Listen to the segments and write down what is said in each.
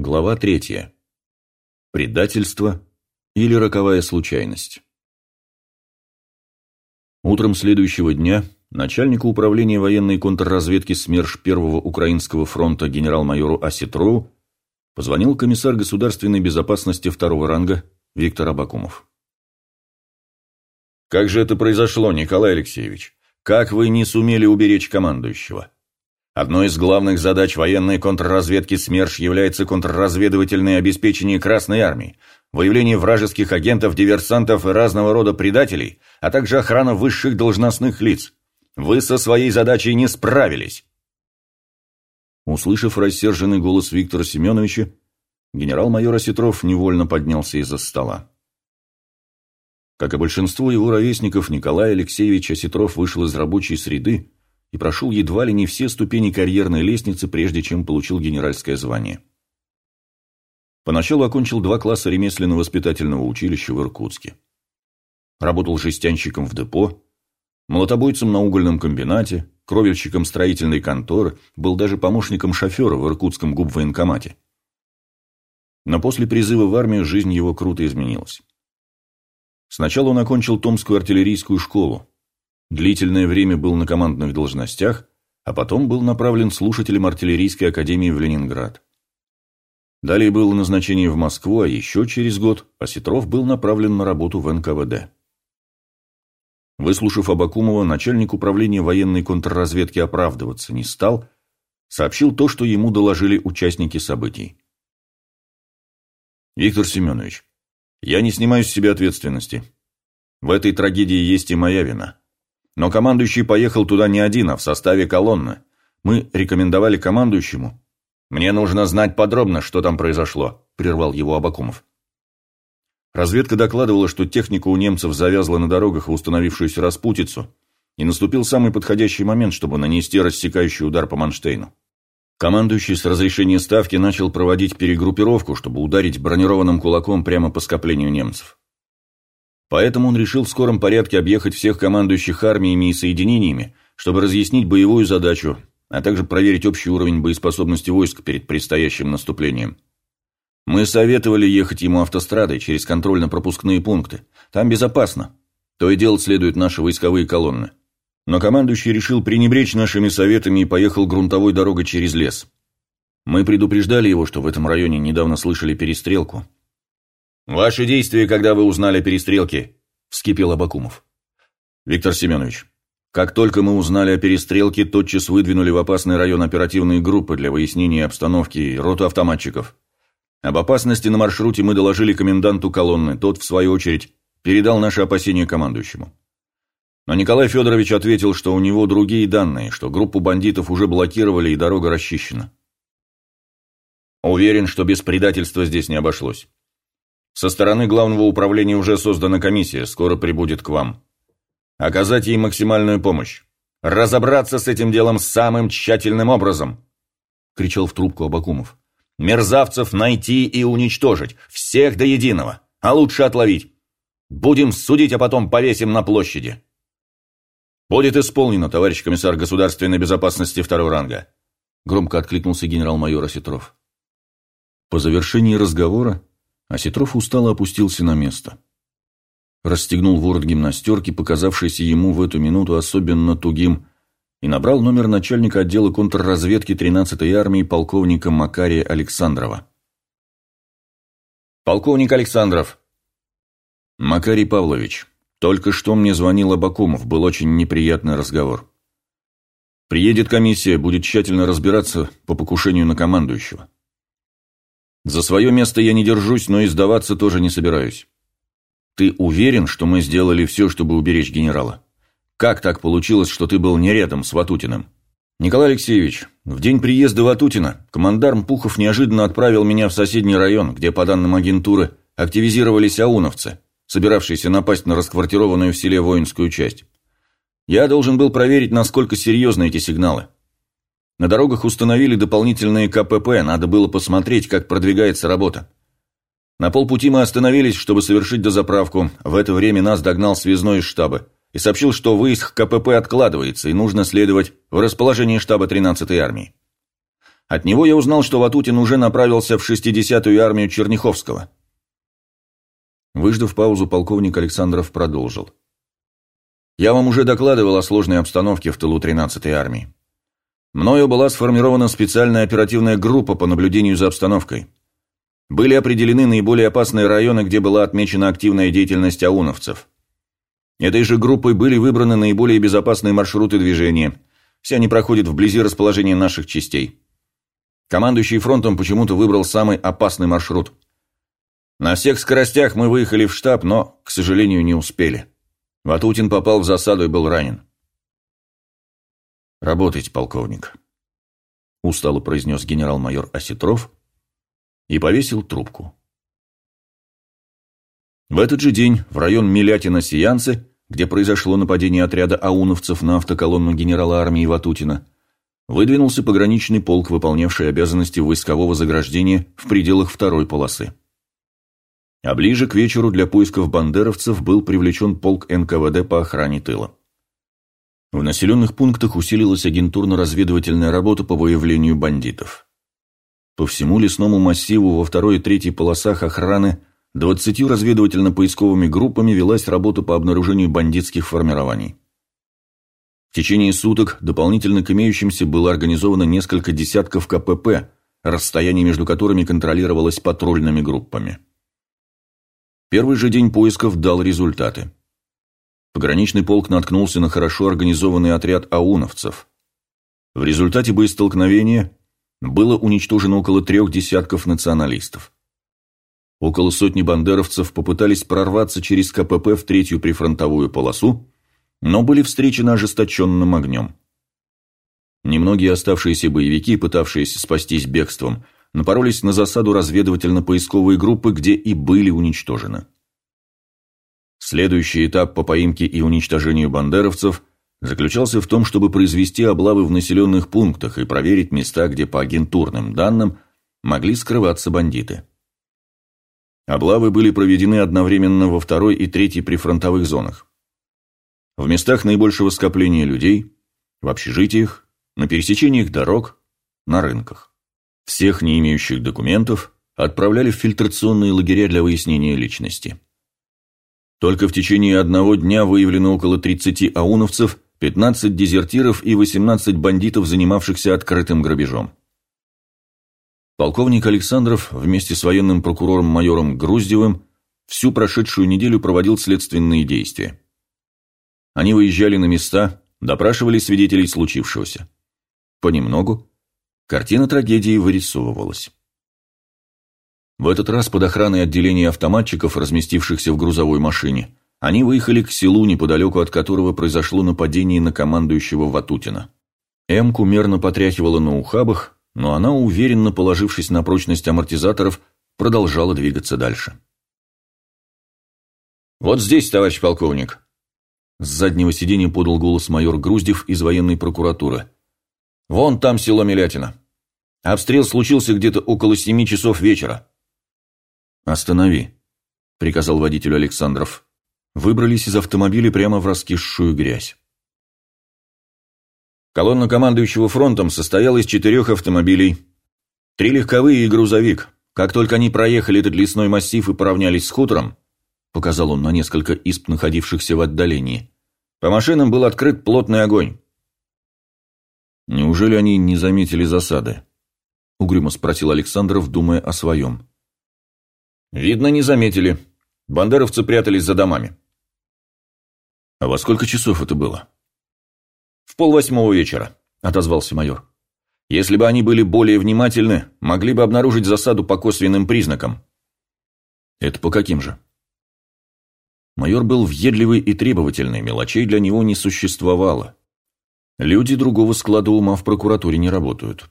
Глава третья. Предательство или роковая случайность. Утром следующего дня начальнику управления военной контрразведки СМЕРШ Первого Украинского фронта генерал-майору Осетрову позвонил комиссар государственной безопасности второго ранга Виктор Абакумов. «Как же это произошло, Николай Алексеевич? Как вы не сумели уберечь командующего?» Одной из главных задач военной контрразведки СМЕРШ является контрразведывательное обеспечение Красной Армии, выявление вражеских агентов, диверсантов и разного рода предателей, а также охрана высших должностных лиц. Вы со своей задачей не справились. Услышав рассерженный голос Виктора Семеновича, генерал-майор Осетров невольно поднялся из-за стола. Как и большинство его ровесников, Николай Алексеевич Осетров вышел из рабочей среды, и прошел едва ли не все ступени карьерной лестницы, прежде чем получил генеральское звание. Поначалу окончил два класса ремесленно-воспитательного училища в Иркутске. Работал жестянщиком в депо, молотобойцем на угольном комбинате, кровельщиком строительной конторы, был даже помощником шофера в иркутском губвоенкомате. Но после призыва в армию жизнь его круто изменилась. Сначала он окончил Томскую артиллерийскую школу, Длительное время был на командных должностях, а потом был направлен слушателем артиллерийской академии в Ленинград. Далее было назначение в Москву, а еще через год Осетров был направлен на работу в НКВД. Выслушав Абакумова, начальник управления военной контрразведки оправдываться не стал, сообщил то, что ему доложили участники событий. «Виктор Семенович, я не снимаю с себя ответственности. В этой трагедии есть и моя вина. Но командующий поехал туда не один, а в составе колонны. Мы рекомендовали командующему. «Мне нужно знать подробно, что там произошло», – прервал его Абакумов. Разведка докладывала, что техника у немцев завязла на дорогах в установившуюся распутицу, и наступил самый подходящий момент, чтобы нанести рассекающий удар по Манштейну. Командующий с разрешения ставки начал проводить перегруппировку, чтобы ударить бронированным кулаком прямо по скоплению немцев. Поэтому он решил в скором порядке объехать всех командующих армиями и соединениями, чтобы разъяснить боевую задачу, а также проверить общий уровень боеспособности войск перед предстоящим наступлением. Мы советовали ехать ему автострадой через контрольно-пропускные пункты. Там безопасно. То и делать следуют наши войсковые колонны. Но командующий решил пренебречь нашими советами и поехал грунтовой дорогой через лес. Мы предупреждали его, что в этом районе недавно слышали перестрелку, «Ваши действия, когда вы узнали о перестрелке?» – вскипел Абакумов. «Виктор Семенович, как только мы узнали о перестрелке, тотчас выдвинули в опасный район оперативные группы для выяснения обстановки и роту автоматчиков. Об опасности на маршруте мы доложили коменданту колонны, тот, в свою очередь, передал наши опасения командующему. Но Николай Федорович ответил, что у него другие данные, что группу бандитов уже блокировали и дорога расчищена. Уверен, что без предательства здесь не обошлось. Со стороны главного управления уже создана комиссия, скоро прибудет к вам. Оказать ей максимальную помощь. Разобраться с этим делом самым тщательным образом!» — кричал в трубку Абакумов. «Мерзавцев найти и уничтожить. Всех до единого. А лучше отловить. Будем судить, а потом повесим на площади». «Будет исполнено, товарищ комиссар государственной безопасности второго ранга», — громко откликнулся генерал-майор Осетров. По завершении разговора а устало опустился на место. Расстегнул ворот гимнастерки, показавшийся ему в эту минуту особенно тугим, и набрал номер начальника отдела контрразведки 13-й армии полковника Макария Александрова. «Полковник Александров!» «Макарий Павлович, только что мне звонил Абакумов, был очень неприятный разговор. Приедет комиссия, будет тщательно разбираться по покушению на командующего. За свое место я не держусь, но и сдаваться тоже не собираюсь. Ты уверен, что мы сделали все, чтобы уберечь генерала? Как так получилось, что ты был не рядом с Ватутиным? Николай Алексеевич, в день приезда Ватутина командарм Пухов неожиданно отправил меня в соседний район, где, по данным агентуры, активизировались ауновцы, собиравшиеся напасть на расквартированную в селе воинскую часть. Я должен был проверить, насколько серьезны эти сигналы. На дорогах установили дополнительные КПП, надо было посмотреть, как продвигается работа. На полпути мы остановились, чтобы совершить дозаправку. В это время нас догнал связной из штаба и сообщил, что выезд КПП откладывается и нужно следовать в расположение штаба 13-й армии. От него я узнал, что Ватутин уже направился в 60-ю армию Черняховского. Выждав паузу, полковник Александров продолжил. «Я вам уже докладывал о сложной обстановке в тылу 13-й армии. Мною была сформирована специальная оперативная группа по наблюдению за обстановкой. Были определены наиболее опасные районы, где была отмечена активная деятельность ауновцев. Этой же группой были выбраны наиболее безопасные маршруты движения. Все они проходят вблизи расположения наших частей. Командующий фронтом почему-то выбрал самый опасный маршрут. На всех скоростях мы выехали в штаб, но, к сожалению, не успели. Ватутин попал в засаду и был ранен. «Работайте, полковник», – устало произнес генерал-майор Осетров и повесил трубку. В этот же день в район Милятина-Сиянцы, где произошло нападение отряда ауновцев на автоколонну генерала армии Ватутина, выдвинулся пограничный полк, выполнявший обязанности войскового заграждения в пределах второй полосы. А ближе к вечеру для поисков бандеровцев был привлечен полк НКВД по охране тыла. В населенных пунктах усилилась агентурно-разведывательная работа по выявлению бандитов. По всему лесному массиву во второй и третьей полосах охраны двадцатью разведывательно-поисковыми группами велась работа по обнаружению бандитских формирований. В течение суток дополнительно к имеющимся было организовано несколько десятков КПП, расстояние между которыми контролировалось патрульными группами. Первый же день поисков дал результаты. Пограничный полк наткнулся на хорошо организованный отряд ауновцев. В результате боестолкновения было уничтожено около трех десятков националистов. Около сотни бандеровцев попытались прорваться через КПП в третью прифронтовую полосу, но были встречены ожесточенным огнем. Немногие оставшиеся боевики, пытавшиеся спастись бегством, напоролись на засаду разведывательно-поисковой группы, где и были уничтожены. Следующий этап по поимке и уничтожению бандеровцев заключался в том, чтобы произвести облавы в населенных пунктах и проверить места, где по агентурным данным могли скрываться бандиты. Облавы были проведены одновременно во второй и третьей прифронтовых зонах. В местах наибольшего скопления людей, в общежитиях, на пересечениях дорог, на рынках. Всех не имеющих документов отправляли в фильтрационные лагеря для выяснения личности. Только в течение одного дня выявлено около 30 ауновцев, 15 дезертиров и 18 бандитов, занимавшихся открытым грабежом. Полковник Александров вместе с военным прокурором майором Груздевым всю прошедшую неделю проводил следственные действия. Они выезжали на места, допрашивали свидетелей случившегося. Понемногу Картина трагедии вырисовывалась. В этот раз под охраной отделения автоматчиков, разместившихся в грузовой машине, они выехали к селу, неподалеку от которого произошло нападение на командующего Ватутина. Эмку мерно потряхивала на ухабах, но она, уверенно положившись на прочность амортизаторов, продолжала двигаться дальше. «Вот здесь, товарищ полковник!» С заднего сиденья подал голос майор Груздев из военной прокуратуры. Вон там село Милятино. Обстрел случился где-то около семи часов вечера. «Останови», — приказал водителю Александров. Выбрались из автомобиля прямо в раскисшую грязь. Колонна командующего фронтом состояла из четырех автомобилей. Три легковые и грузовик. Как только они проехали этот лесной массив и поравнялись с хутором, показал он на несколько исп, находившихся в отдалении, по машинам был открыт плотный огонь. «Неужели они не заметили засады?» — угрюмо спросил Александров, думая о своем. «Видно, не заметили. Бандеровцы прятались за домами». «А во сколько часов это было?» «В полвосьмого вечера», — отозвался майор. «Если бы они были более внимательны, могли бы обнаружить засаду по косвенным признакам». «Это по каким же?» Майор был въедливый и требовательный, мелочей для него не существовало. Люди другого склада ума в прокуратуре не работают.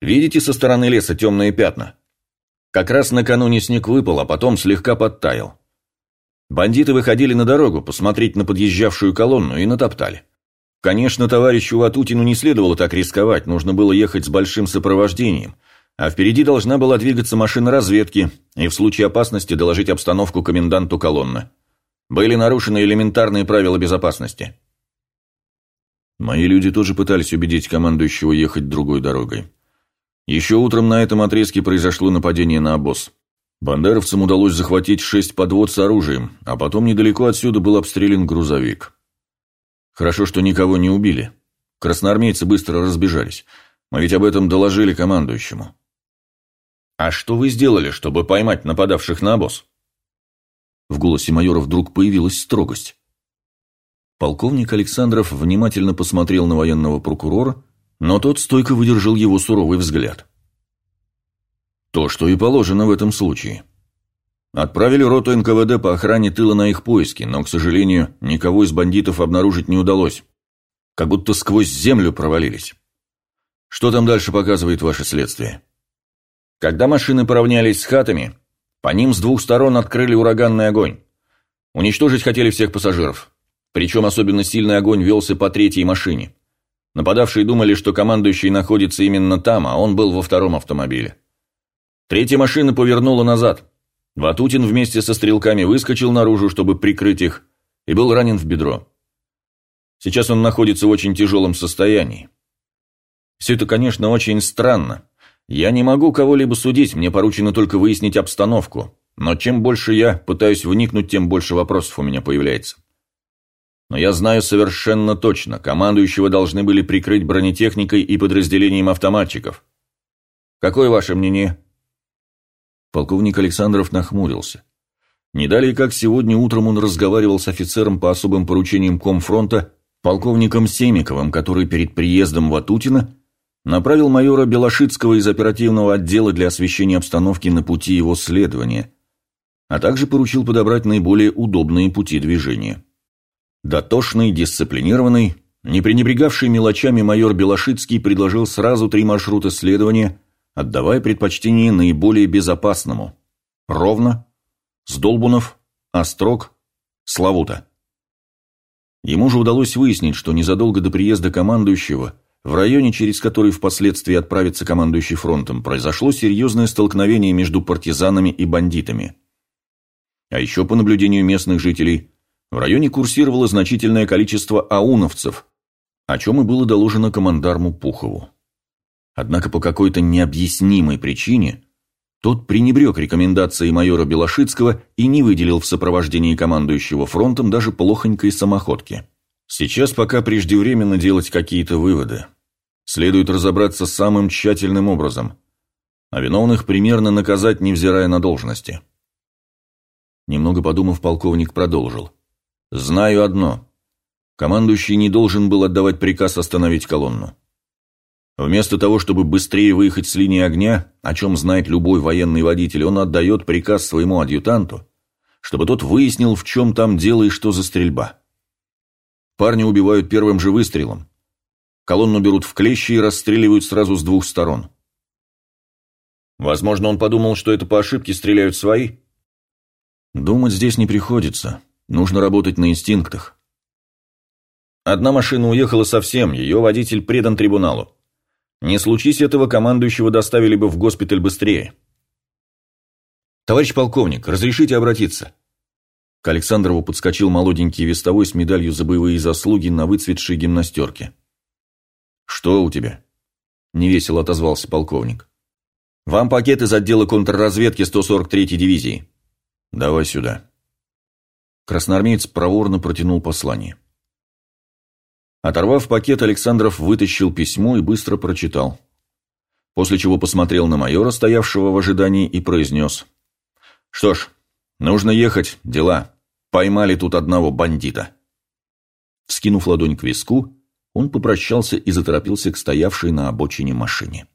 Видите со стороны леса темные пятна? Как раз накануне снег выпал, а потом слегка подтаял. Бандиты выходили на дорогу посмотреть на подъезжавшую колонну и натоптали. Конечно, товарищу Ватутину не следовало так рисковать, нужно было ехать с большим сопровождением, а впереди должна была двигаться машина разведки и в случае опасности доложить обстановку коменданту колонны. Были нарушены элементарные правила безопасности. Мои люди тоже пытались убедить командующего ехать другой дорогой. Еще утром на этом отрезке произошло нападение на обоз. Бандеровцам удалось захватить шесть подвод с оружием, а потом недалеко отсюда был обстрелян грузовик. Хорошо, что никого не убили. Красноармейцы быстро разбежались. Мы ведь об этом доложили командующему. «А что вы сделали, чтобы поймать нападавших на обоз?» В голосе майора вдруг появилась строгость. Полковник Александров внимательно посмотрел на военного прокурора, но тот стойко выдержал его суровый взгляд. То, что и положено в этом случае. Отправили роту НКВД по охране тыла на их поиски, но, к сожалению, никого из бандитов обнаружить не удалось. Как будто сквозь землю провалились. Что там дальше показывает ваше следствие? Когда машины поравнялись с хатами, по ним с двух сторон открыли ураганный огонь. Уничтожить хотели всех пассажиров. Причем особенно сильный огонь велся по третьей машине. Нападавшие думали, что командующий находится именно там, а он был во втором автомобиле. Третья машина повернула назад. Ватутин вместе со стрелками выскочил наружу, чтобы прикрыть их, и был ранен в бедро. Сейчас он находится в очень тяжелом состоянии. Все это, конечно, очень странно. Я не могу кого-либо судить, мне поручено только выяснить обстановку. Но чем больше я пытаюсь вникнуть, тем больше вопросов у меня появляется. Но я знаю совершенно точно, командующего должны были прикрыть бронетехникой и подразделением автоматчиков. Какое ваше мнение? Полковник Александров нахмурился. Не далее, как сегодня утром он разговаривал с офицером по особым поручениям Комфронта, полковником Семиковым, который перед приездом Ватутина направил майора Белошицкого из оперативного отдела для освещения обстановки на пути его следования, а также поручил подобрать наиболее удобные пути движения. Дотошный, дисциплинированный, не пренебрегавший мелочами майор Белошицкий предложил сразу три маршрута следования – отдавая предпочтение наиболее безопасному. Ровно, Сдолбунов, Острог, Славута. Ему же удалось выяснить, что незадолго до приезда командующего, в районе, через который впоследствии отправится командующий фронтом, произошло серьезное столкновение между партизанами и бандитами. А еще по наблюдению местных жителей, в районе курсировало значительное количество ауновцев, о чем и было доложено командарму Пухову. Однако по какой-то необъяснимой причине тот пренебрег рекомендацией майора Белошицкого и не выделил в сопровождении командующего фронтом даже плохонькой самоходки. Сейчас пока преждевременно делать какие-то выводы. Следует разобраться самым тщательным образом, а виновных примерно наказать, невзирая на должности. Немного подумав, полковник продолжил. «Знаю одно. Командующий не должен был отдавать приказ остановить колонну. Вместо того, чтобы быстрее выехать с линии огня, о чем знает любой военный водитель, он отдает приказ своему адъютанту, чтобы тот выяснил, в чем там дело и что за стрельба. Парня убивают первым же выстрелом. Колонну берут в клещи и расстреливают сразу с двух сторон. Возможно, он подумал, что это по ошибке стреляют свои? Думать здесь не приходится. Нужно работать на инстинктах. Одна машина уехала совсем, ее водитель предан трибуналу. Не случись этого, командующего доставили бы в госпиталь быстрее. «Товарищ полковник, разрешите обратиться?» К Александрову подскочил молоденький вестовой с медалью за боевые заслуги на выцветшей гимнастерке. «Что у тебя?» – невесело отозвался полковник. «Вам пакет из отдела контрразведки 143-й дивизии. Давай сюда». Красноармеец проворно протянул послание. Оторвав пакет, Александров вытащил письмо и быстро прочитал. После чего посмотрел на майора, стоявшего в ожидании, и произнес. «Что ж, нужно ехать, дела. Поймали тут одного бандита». Скинув ладонь к виску, он попрощался и заторопился к стоявшей на обочине машине.